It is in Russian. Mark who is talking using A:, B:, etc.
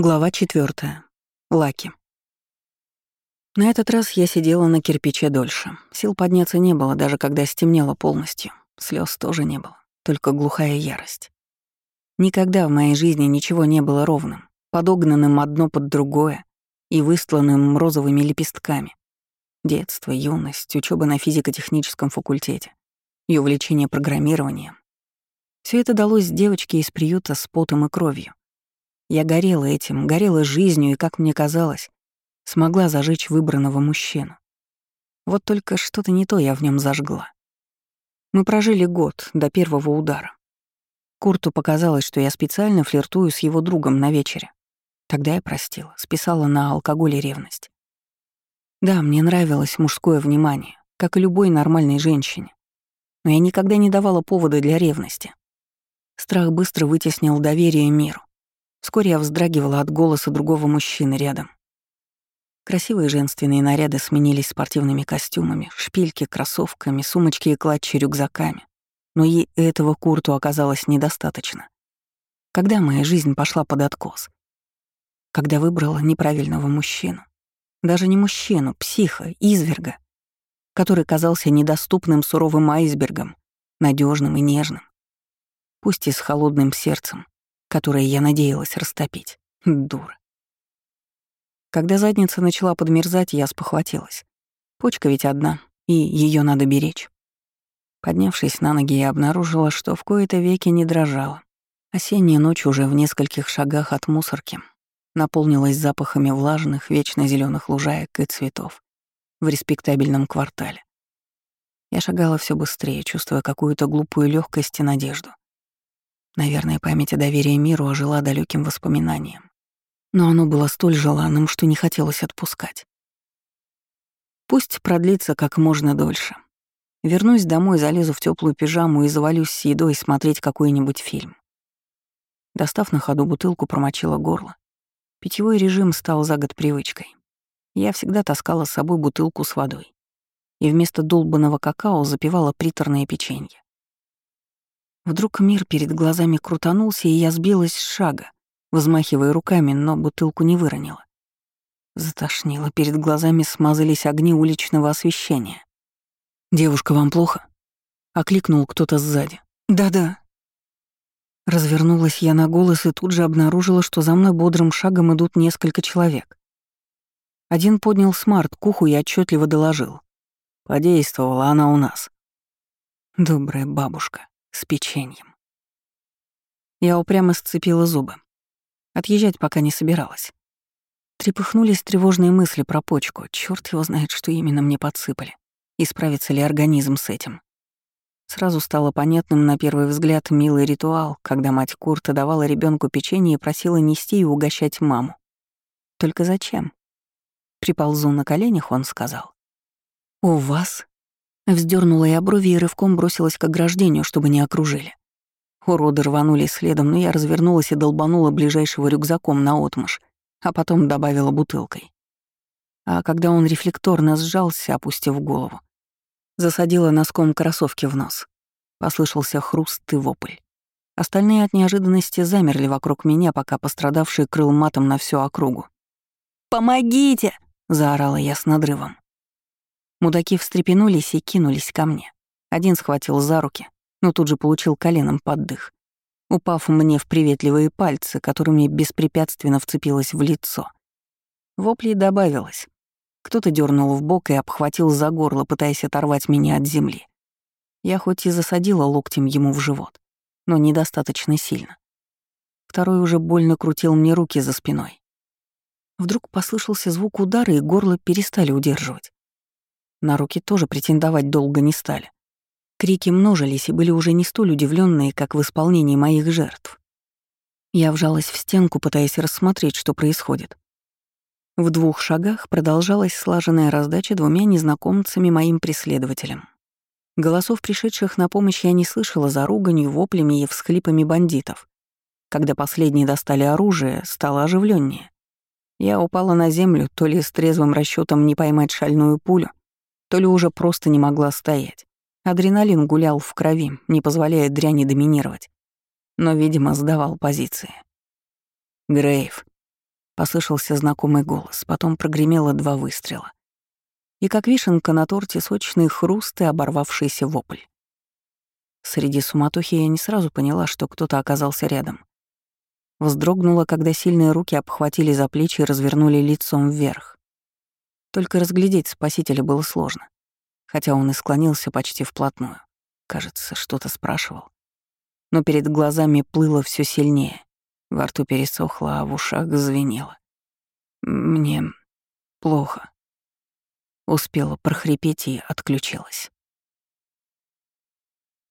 A: Глава четвертая. Лаки. На этот раз я сидела на кирпиче дольше. Сил подняться не было, даже когда стемнело полностью. Слез тоже не было, только глухая ярость. Никогда в моей жизни ничего не было ровным, подогнанным одно под другое и выстланным розовыми лепестками. Детство, юность, учеба на физико-техническом факультете и увлечение программированием. Все это далось девочке из приюта с потом и кровью я горела этим, горела жизнью и, как мне казалось, смогла зажечь выбранного мужчину. Вот только что-то не то я в нем зажгла. Мы прожили год до первого удара. Курту показалось, что я специально флиртую с его другом на вечере. Тогда я простила, списала на алкоголь и ревность. Да, мне нравилось мужское внимание, как и любой нормальной женщине. Но я никогда не давала повода для ревности. Страх быстро вытеснил доверие миру. Вскоре я вздрагивала от голоса другого мужчины рядом. Красивые женственные наряды сменились спортивными костюмами, шпильки, кроссовками, сумочки и клатчи рюкзаками. Но и этого Курту оказалось недостаточно. Когда моя жизнь пошла под откос? Когда выбрала неправильного мужчину. Даже не мужчину, психа, изверга, который казался недоступным суровым айсбергом, надежным и нежным. Пусть и с холодным сердцем, которое я надеялась растопить. Дура. Когда задница начала подмерзать, я спохватилась. Почка ведь одна, и ее надо беречь. Поднявшись на ноги, я обнаружила, что в кои-то веки не дрожала. Осенняя ночь уже в нескольких шагах от мусорки наполнилась запахами влажных, вечно зеленых лужаек и цветов в респектабельном квартале. Я шагала все быстрее, чувствуя какую-то глупую легкость и надежду. Наверное, память о доверии миру ожила далеким воспоминанием. Но оно было столь желанным, что не хотелось отпускать. Пусть продлится как можно дольше. Вернусь домой, залезу в теплую пижаму и завалюсь с едой смотреть какой-нибудь фильм. Достав на ходу бутылку, промочила горло. Питьевой режим стал за год привычкой. Я всегда таскала с собой бутылку с водой. И вместо долбанного какао запивала приторное печенье. Вдруг мир перед глазами крутанулся, и я сбилась с шага, взмахивая руками, но бутылку не выронила. Затошнило, перед глазами смазались огни уличного освещения. «Девушка, вам плохо?» — окликнул кто-то сзади. «Да-да». Развернулась я на голос и тут же обнаружила, что за мной бодрым шагом идут несколько человек. Один поднял смарт к уху и отчетливо доложил. Подействовала она у нас. Добрая бабушка с печеньем. Я упрямо сцепила зубы. Отъезжать пока не собиралась. Трепыхнулись тревожные мысли про почку. Черт его знает, что именно мне подсыпали. И справится ли организм с этим. Сразу стало понятным на первый взгляд милый ритуал, когда мать Курта давала ребенку печенье и просила нести и угощать маму. Только зачем? Приползу на коленях, он сказал. «У вас Вздернула я брови и рывком бросилась к ограждению, чтобы не окружили. Уроды рванули следом, но я развернулась и долбанула ближайшего рюкзаком на отмышь, а потом добавила бутылкой. А когда он рефлекторно сжался, опустив голову, засадила носком кроссовки в нос. Послышался хруст и вопль. Остальные от неожиданности замерли вокруг меня, пока пострадавший крыл матом на всю округу. «Помогите!» — заорала я с надрывом. Мудаки встрепенулись и кинулись ко мне. Один схватил за руки, но тут же получил коленом поддых, упав мне в приветливые пальцы, которыми беспрепятственно вцепилась в лицо. Воплей добавилось. Кто-то дернул в бок и обхватил за горло, пытаясь оторвать меня от земли. Я хоть и засадила локтем ему в живот, но недостаточно сильно. Второй уже больно крутил мне руки за спиной. Вдруг послышался звук удара, и горло перестали удерживать. На руки тоже претендовать долго не стали. Крики множились и были уже не столь удивленные, как в исполнении моих жертв. Я вжалась в стенку, пытаясь рассмотреть, что происходит. В двух шагах продолжалась слаженная раздача двумя незнакомцами моим преследователям. Голосов, пришедших на помощь, я не слышала за руганью, воплями и всхлипами бандитов. Когда последние достали оружие, стало оживленнее. Я упала на землю, то ли с трезвым расчетом не поймать шальную пулю, то ли уже просто не могла стоять. Адреналин гулял в крови, не позволяя дряни доминировать. Но, видимо, сдавал позиции. «Грейв», Послышался знакомый голос, потом прогремело два выстрела. И как вишенка на торте сочный хруст и оборвавшийся вопль. Среди суматохи я не сразу поняла, что кто-то оказался рядом. Вздрогнула, когда сильные руки обхватили за плечи и развернули лицом вверх. Только разглядеть спасителя было сложно, хотя он и склонился почти вплотную. Кажется, что-то спрашивал. Но перед глазами плыло все сильнее. Во рту пересохло, а в ушах звенело. «Мне плохо». Успела прохрипеть и отключилась.